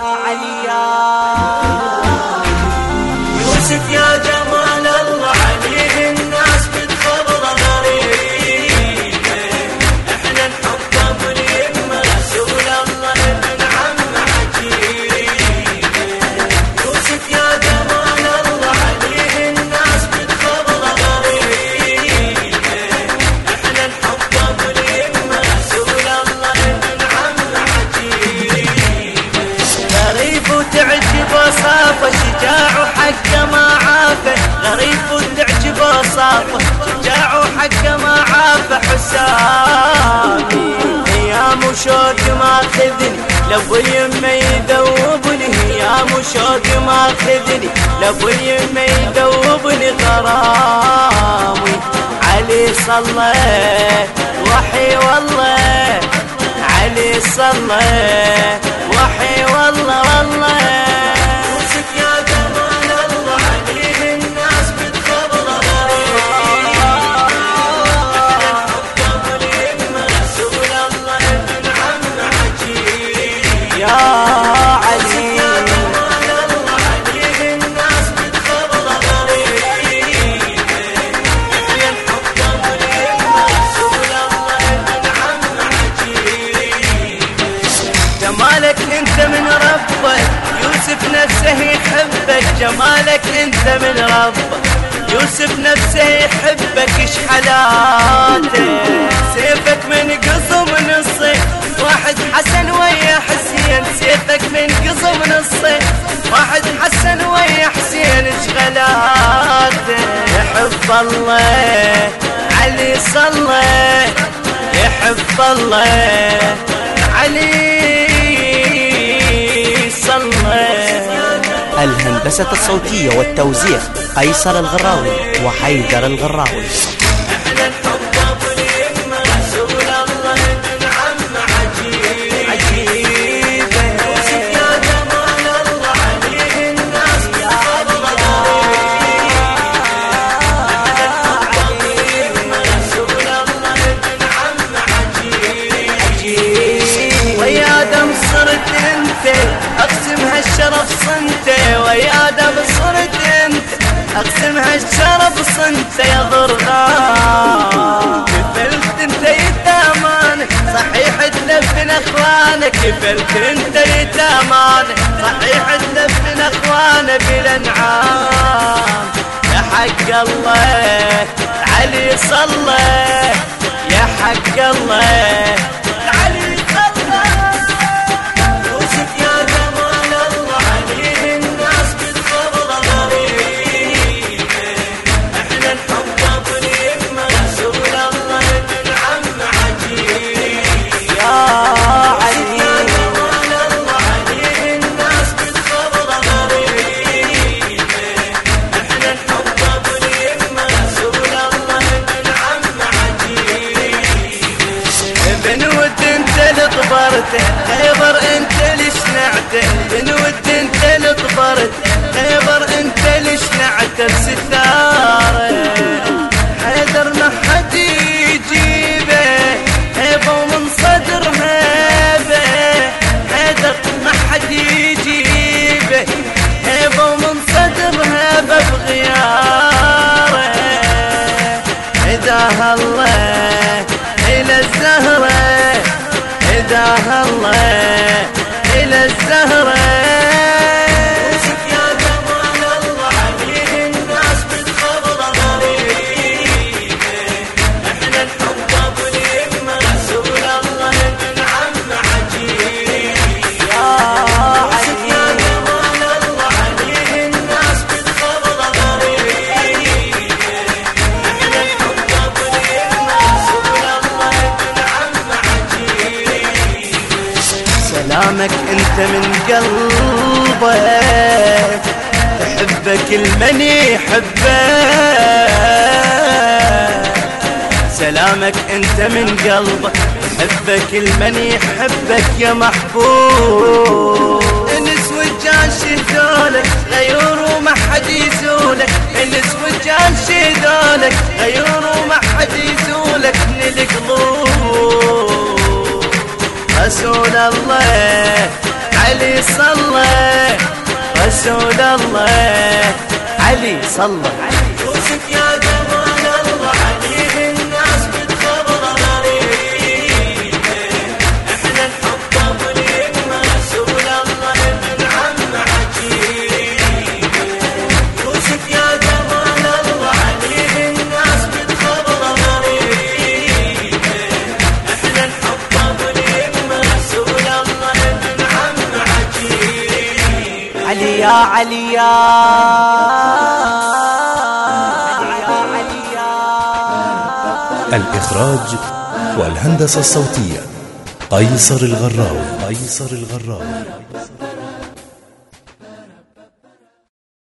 عليا. لابو اليمه يذوبني أيام وشوق ماخذني لابو اليمه يذوبني غرامي. علي صلى وحي والله. علي صلى وحي والله والله. جمالك انت من ربك يوسف نفسه يحبك إيش سيفك من قصم نصين واحد حسن ويا حسين سيفك من قصم نصين واحد حسن ويا حسين إيش غلاته؟ يحب الله علي صلى. يحب الله علي الهندسة الصوتية والتوزيع قيصر الغراوي وحيدر الغراوي. صنته يا ضرغام كفلت انت يتامان صحيح تلفن اخوانك كفلت انت يتامان صحيح تلفن اخوانك بالانعام يا حق الله علي صلى. يا حق الله خيبر انت اللي شنعته ابن ود انت اللي طبرته خيبر انت اللي شنعته بستارة. حيدر ما حد يجيبه هيبه ومن صدر هيبة. حيدر ما حد يجيبه هيبه ومن صدر هيبة بغياره. هداها الله الله إلى الزهرة. أنت من قلبك تحبك المن يحبك. سلامك أنت من قلبك تحبك المن يحبك يا محبوب. انس وجان شهدولك غيور وما حد يزولك. انس وجان شهدولك غيور وما حد يزولك. من القلوب رسول الله. علي صلى رسول الله علي صلى. يوسف يا يا علي يا الإخراج والهندسة الصوتية قيصر الغراوي. قيصر الغراوي.